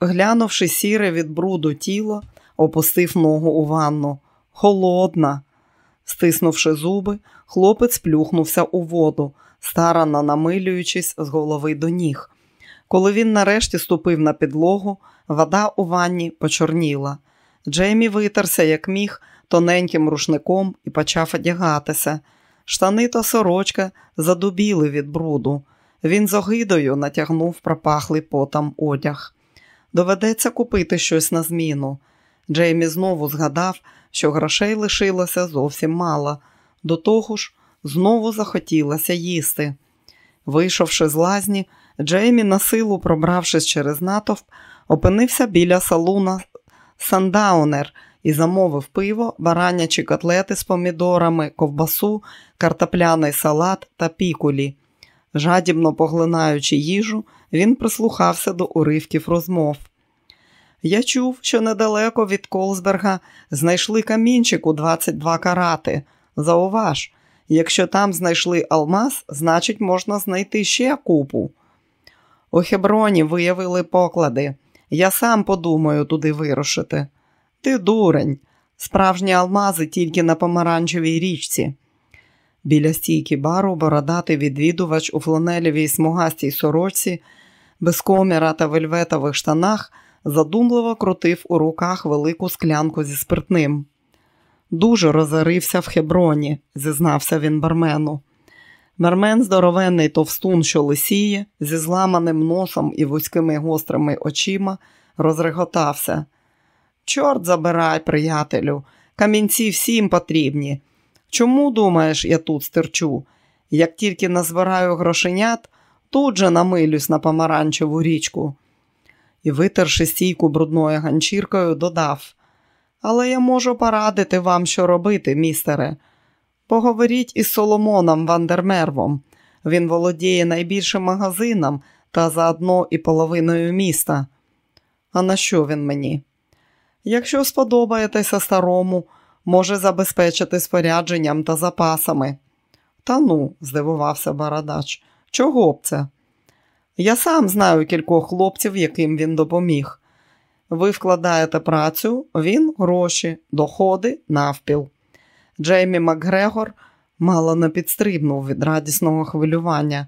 Глянувши сіре від бруду тіло, опустив ногу у ванну. Холодна. Стиснувши зуби, хлопець плюхнувся у воду, старанно намилюючись з голови до ніг. Коли він нарешті ступив на підлогу, вода у ванні почорніла. Джеймі витерся, як міг, тоненьким рушником і почав одягатися. Штани та сорочка задубіли від бруду. Він з огидою натягнув пропахлий потом одяг. Доведеться купити щось на зміну. Джеймі знову згадав, що грошей лишилося зовсім мало. До того ж, знову захотілося їсти. Вийшовши з лазні, Джеймі, на силу, пробравшись через натовп, опинився біля салуна Сандаунер і замовив пиво, баранячі котлети з помідорами, ковбасу, картопляний салат та пікулі. Жадібно поглинаючи їжу, він прислухався до уривків розмов. Я чув, що недалеко від Колсберга знайшли камінчик у 22 карати. Зауваж, якщо там знайшли алмаз, значить, можна знайти ще купу. У Хеброні виявили поклади. Я сам подумаю туди вирушити. Ти дурень, справжні алмази тільки на помаранчевій річці. Біля стійки бару бородатий відвідувач у фланелевій смугастій сорочці, без коміра та вельветових штанах задумливо крутив у руках велику склянку зі спиртним. Дуже розорився в хеброні, зізнався він бармену. Бармен здоровенний товстун, що лисіє, зі зламаним носом і вузькими гострими очима, розреготався. Чорт забирай, приятелю, камінці всім потрібні. Чому, думаєш, я тут стерчу? Як тільки назбираю грошенят, тут же намилюсь на помаранчеву річку. І, витерши стійку брудною ганчіркою, додав Але я можу порадити вам, що робити, містере. Поговоріть із Соломоном Вандермервом. Він володіє найбільшим магазином та заодно і половиною міста. А на що він мені? Якщо сподобаєтеся старому, може забезпечити спорядженням та запасами. Та ну, здивувався Бородач, чого б це? Я сам знаю кількох хлопців, яким він допоміг. Ви вкладаєте працю, він гроші, доходи навпіл. Джеймі Макгрегор мало не підстрибнув від радісного хвилювання.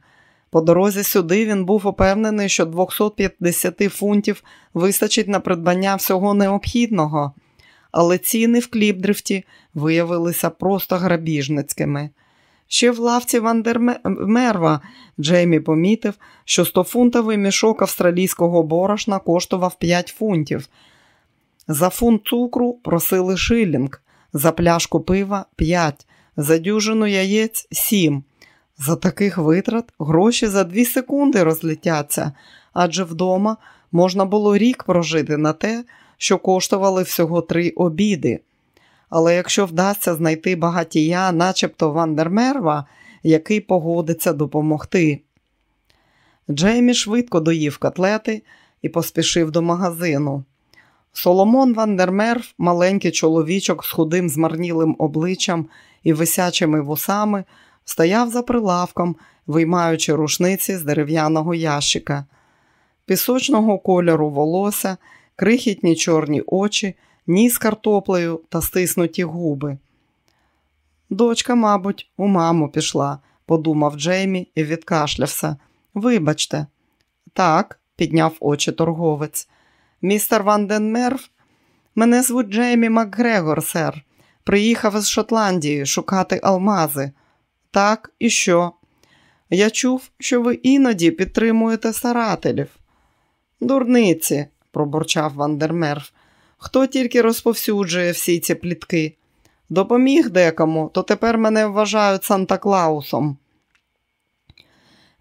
По дорозі сюди він був упевнений, що 250 фунтів вистачить на придбання всього необхідного, але ціни в кліпдрифті виявилися просто грабіжницькими. Ще в лавці Вандермерва Джеймі помітив, що 100-фунтовий мішок австралійського борошна коштував 5 фунтів. За фунт цукру просили шилінг, за пляшку пива 5, за дюжину яєць 7. За таких витрат гроші за 2 секунди розлетяться, адже вдома можна було рік прожити на те, що коштували всього три обіди. Але якщо вдасться знайти багатія, начебто Вандермерва, який погодиться допомогти. Джеймі швидко доїв котлети і поспішив до магазину. Соломон Вандермерв, маленький чоловічок з худим змарнілим обличчям і висячими вусами, стояв за прилавком, виймаючи рушниці з дерев'яного ящика. Пісочного кольору волосся, крихітні чорні очі ніс картоплею та стиснуті губи. Дочка, мабуть, у маму пішла, подумав Джеймі і відкашлявся. Вибачте, так, підняв очі торговець. Містер Ванденмерв, мене звуть Джеймі Макгрегор, сер. Приїхав з Шотландії шукати алмази. Так, і що? Я чув, що ви іноді підтримуєте старателів. Дурниці, пробурчав Вандермерв. Хто тільки розповсюджує всі ці плітки? Допоміг декому, то тепер мене вважають Санта Клаусом.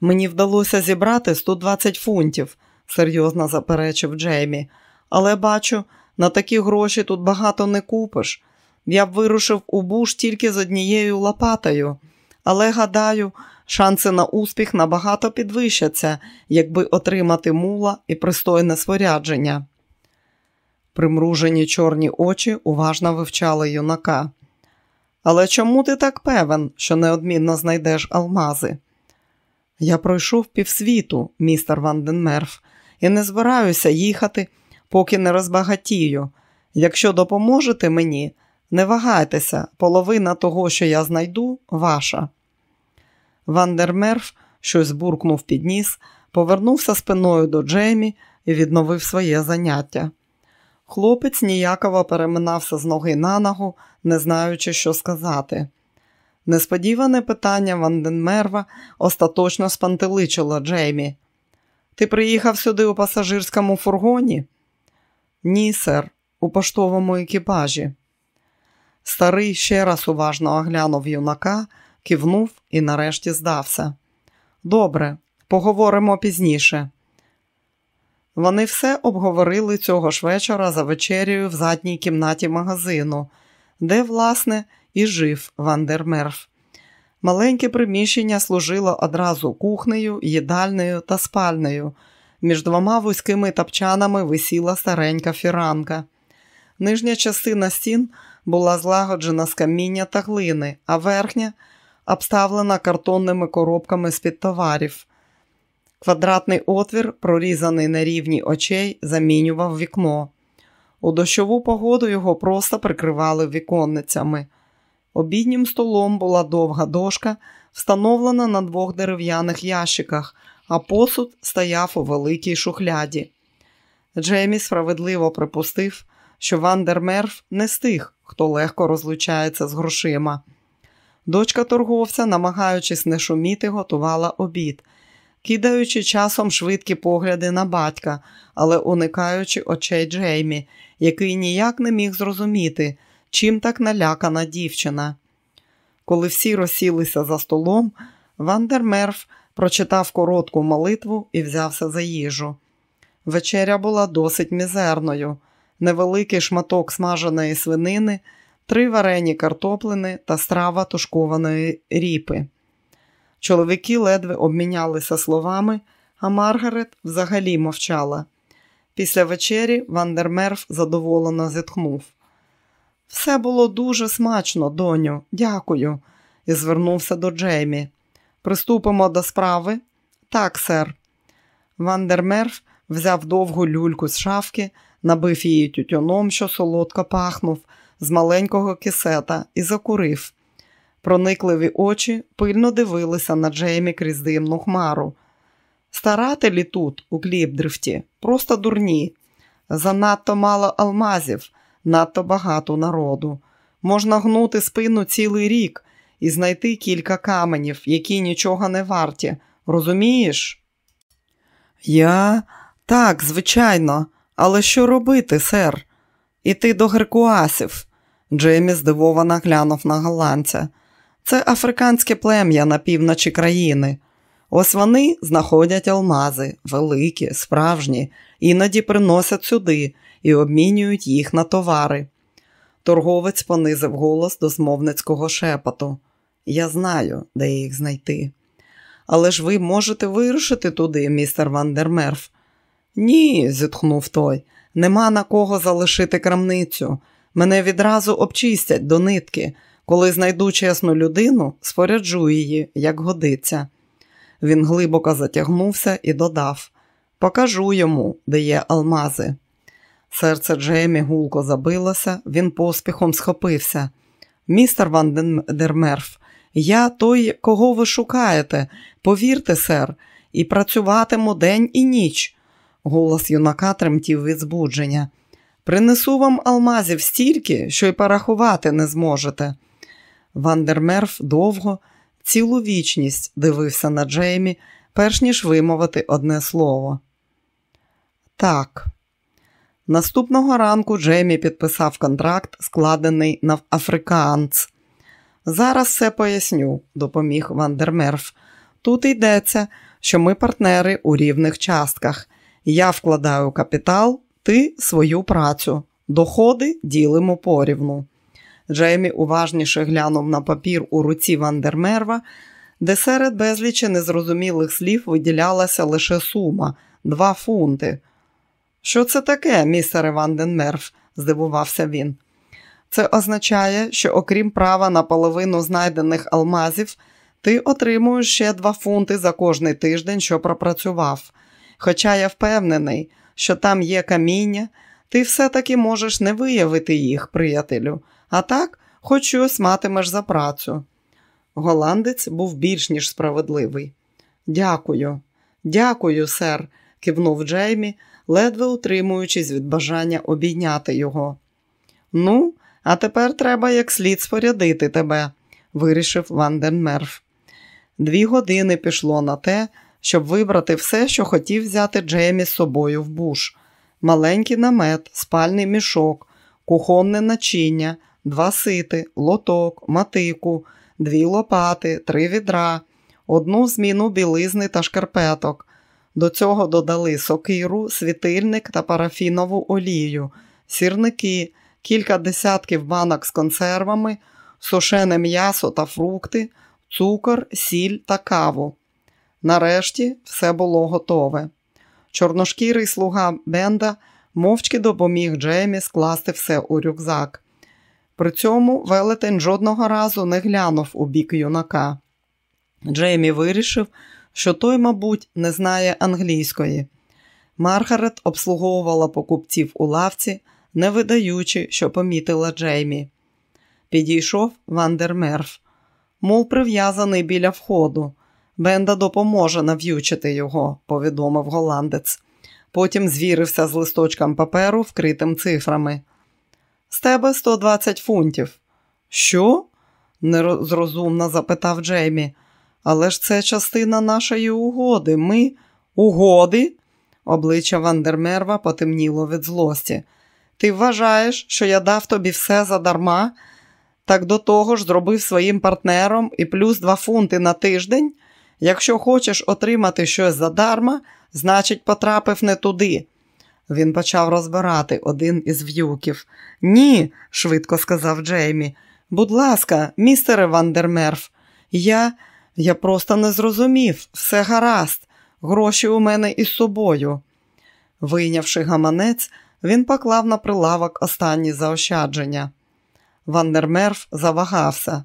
Мені вдалося зібрати 120 фунтів, серйозно заперечив Джеймі. Але бачу, на такі гроші тут багато не купиш. Я б вирушив у буш тільки з однією лопатою, але гадаю, шанси на успіх набагато підвищаться, якби отримати мула і пристойне спорядження. Примружені чорні очі уважно вивчали юнака. Але чому ти так певен, що неодмінно знайдеш алмази? Я пройшов півсвіту, містер Ванденмерф, і не збираюся їхати, поки не розбагатію. Якщо допоможете мені, не вагайтеся, половина того, що я знайду, ваша. Вандермерф щось буркнув під ніс, повернувся спиною до Джеймі і відновив своє заняття. Хлопець ніяково переминався з ноги на ногу, не знаючи, що сказати. Несподіване питання Ванденмерва остаточно спантеличило Джеймі. Ти приїхав сюди у пасажирському фургоні? Ні, сер, у поштовому екіпажі. Старий ще раз уважно оглянув юнака, кивнув і нарешті здався. Добре, Поговоримо пізніше. Вони все обговорили цього ж вечора за вечерею в задній кімнаті магазину, де, власне, і жив Вандермерф. Маленьке приміщення служило одразу кухнею, їдальнею та спальнею. Між двома вузькими тапчанами висіла старенька фіранка. Нижня частина стін була злагоджена з каміння та глини, а верхня обставлена картонними коробками з-під товарів. Квадратний отвір, прорізаний на рівні очей, замінював вікно. У дощову погоду його просто прикривали віконницями. Обіднім столом була довга дошка, встановлена на двох дерев'яних ящиках, а посуд стояв у великій шухляді. Джеймі справедливо припустив, що Вандермерф не з тих, хто легко розлучається з грошима. Дочка торговця, намагаючись не шуміти, готувала обід, кидаючи часом швидкі погляди на батька, але уникаючи очей Джеймі, який ніяк не міг зрозуміти, чим так налякана дівчина. Коли всі розсілися за столом, Вандермерф прочитав коротку молитву і взявся за їжу. Вечеря була досить мізерною, невеликий шматок смаженої свинини, три варені картоплини та страва тушкованої ріпи. Чоловіки ледве обмінялися словами, а Маргарет взагалі мовчала. Після вечері Вандермерф задоволено зітхнув. Все було дуже смачно, доню, дякую, і звернувся до Джеймі. Приступимо до справи? Так, сер. Вандермерф взяв довгу люльку з шафки, набив її тютюном, що солодко пахнув, з маленького кисета і закурив. Проникливі очі пильно дивилися на Джеймі крізь димну хмару. Старателі тут, у Кліпдрифті, просто дурні. Занадто мало алмазів, надто багато народу. Можна гнути спину цілий рік і знайти кілька каменів, які нічого не варті. Розумієш? Я так, звичайно, але що робити, сер? Іти до Геркуасів. Джеймі здивовано глянув на голландця. Це африканське плем'я на півночі країни. Ось вони знаходять алмази, великі, справжні, іноді приносять сюди і обмінюють їх на товари. Торговець понизив голос до змовницького шепоту. Я знаю, де їх знайти. Але ж ви можете вирушити туди, містер Вандермерф. Ні, зітхнув той. Нема на кого залишити крамницю. Мене відразу обчистять до нитки. Коли знайду чесну людину, споряджу її, як годиться. Він глибоко затягнувся і додав Покажу йому, де є алмази. Серце Джеймі гулко забилося, він поспіхом схопився. Містер Вандермерф, я той, кого ви шукаєте. Повірте, сер, і працюватиму день і ніч. Голос юнака тремтів від збудження. Принесу вам алмазів стільки, що й порахувати не зможете. Вандермерф довго, цілу вічність дивився на Джеймі, перш ніж вимовити одне слово. Так. Наступного ранку Джеймі підписав контракт, складений на Африканц. Зараз все поясню, допоміг Вандермерф. Тут йдеться, що ми партнери у рівних частках. Я вкладаю капітал, ти свою працю. Доходи ділимо порівну. Джеймі уважніше глянув на папір у руці Вандермерва, де серед безлічі незрозумілих слів виділялася лише сума два фунти. Що це таке, містере Ванденмерф? здивувався він. Це означає, що окрім права на половину знайдених алмазів, ти отримуєш ще два фунти за кожний тиждень, що пропрацював. Хоча я впевнений, що там є каміння, ти все-таки можеш не виявити їх, приятелю, а так хоч щось матимеш за працю. Голландець був більш ніж справедливий. Дякую, дякую, сер, кивнув Джеймі, ледве утримуючись від бажання обійняти його. Ну, а тепер треба як слід спорядити тебе, вирішив Ванденмерф. Дві години пішло на те, щоб вибрати все, що хотів взяти Джеймі з собою в буш. Маленький намет, спальний мішок, кухонне начиння, два сити, лоток, матику, дві лопати, три відра, одну зміну білизни та шкарпеток. До цього додали сокиру, світильник та парафінову олію, сірники, кілька десятків банок з консервами, сушене м'ясо та фрукти, цукор, сіль та каву. Нарешті все було готове. Чорношкірий слуга Бенда мовчки допоміг Джеймі скласти все у рюкзак. При цьому велетень жодного разу не глянув у бік юнака. Джеймі вирішив, що той, мабуть, не знає англійської. Маргарет обслуговувала покупців у лавці, не видаючи, що помітила Джеймі. Підійшов Вандермерф, мов прив'язаний біля входу. Бенда допоможе нав'ючити його, повідомив голландець. Потім звірився з листочком паперу, вкритим цифрами. З тебе 120 фунтів. Що? незрозумно запитав Джеймі. Але ж це частина нашої угоди. Ми угоди? Обличчя Вандермерва потемніло від злості. Ти вважаєш, що я дав тобі все задарма? Так до того ж зробив своїм партнером і плюс два фунти на тиждень. Якщо хочеш отримати щось задарма, значить, потрапив не туди. Він почав розбирати один із в'юків. Ні, швидко сказав Джеймі. Будь ласка, містере Вандермерф, я я просто не зрозумів, все гаразд, гроші у мене із собою. Вийнявши гаманець, він поклав на прилавок останні заощадження. Вандермерф завагався.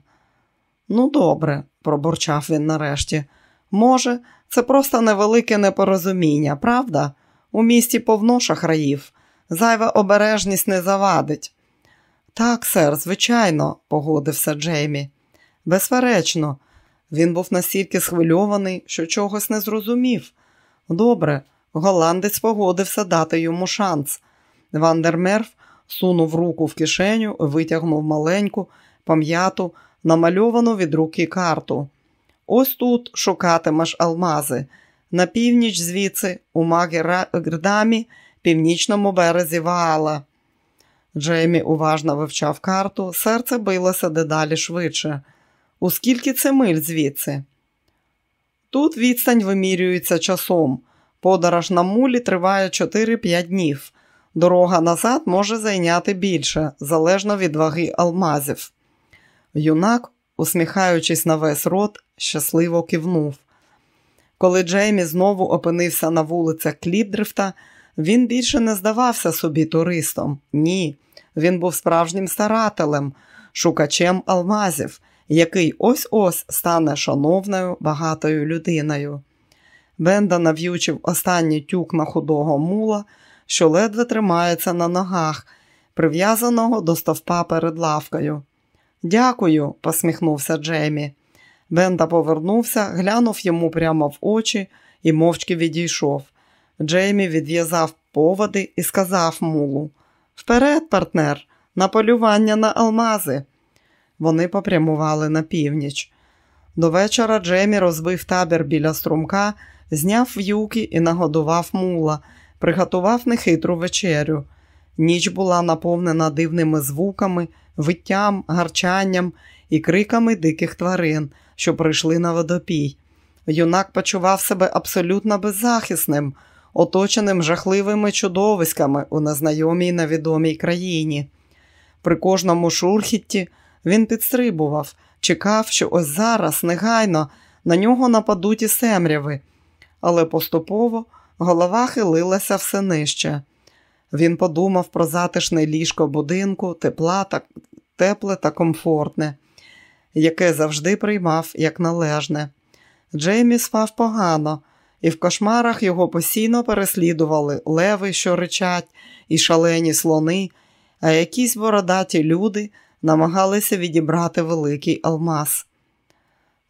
Ну, добре, пробурчав він нарешті. Може, це просто невелике непорозуміння, правда? У місті повно шахраїв. Зайва обережність не завадить. Так, сер, звичайно, погодився Джеймі. Безперечно, він був настільки схвильований, що чогось не зрозумів. Добре, голландець погодився дати йому шанс. Вандермерф сунув руку в кишеню витягнув маленьку, пам'яту, намальовану від руки карту. Ось тут шукатимеш алмази. На північ звідси, у Магердамі, північному березі Ваала. Джеймі уважно вивчав карту, серце билося дедалі швидше. У скільки це миль звідси? Тут відстань вимірюється часом. Подорож на мулі триває 4-5 днів. Дорога назад може зайняти більше, залежно від ваги алмазів. Юнак, усміхаючись на весь рот, щасливо кивнув. Коли Джеймі знову опинився на вулицях Кліпдрифта, він більше не здавався собі туристом. Ні, він був справжнім старателем, шукачем алмазів, який ось ось стане шановною багатою людиною. Бенда нав'ючив останній тюк на худого мула, що ледве тримається на ногах, прив'язаного до стовпа перед лавкою. Дякую, посміхнувся Джеймі. Бенда повернувся, глянув йому прямо в очі і мовчки відійшов. Джеймі відв'язав поводи і сказав мулу Вперед, партнер, на полювання на алмази. Вони попрямували на північ. До вечора Джеймі розбив табір біля струмка, зняв в'юки і нагодував мула, приготував нехитру вечерю. Ніч була наповнена дивними звуками, виттям, гарчанням і криками диких тварин, що прийшли на водопій. Юнак почував себе абсолютно беззахисним, оточеним жахливими чудовиськами у незнайомій невідомій країні. При кожному шурхітті він підстрибував, чекав, що ось зараз, негайно, на нього нападуть і семряви, але поступово голова хилилася все нижче. Він подумав про затишне ліжко будинку, тепла та, тепле та комфортне, яке завжди приймав як належне. Джеймі спав погано, і в кошмарах його постійно переслідували леви, що ричать, і шалені слони, а якісь бородаті люди намагалися відібрати великий алмаз.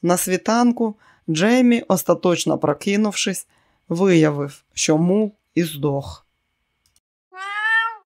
На світанку Джеймі, остаточно прокинувшись, виявив, що мул і здох.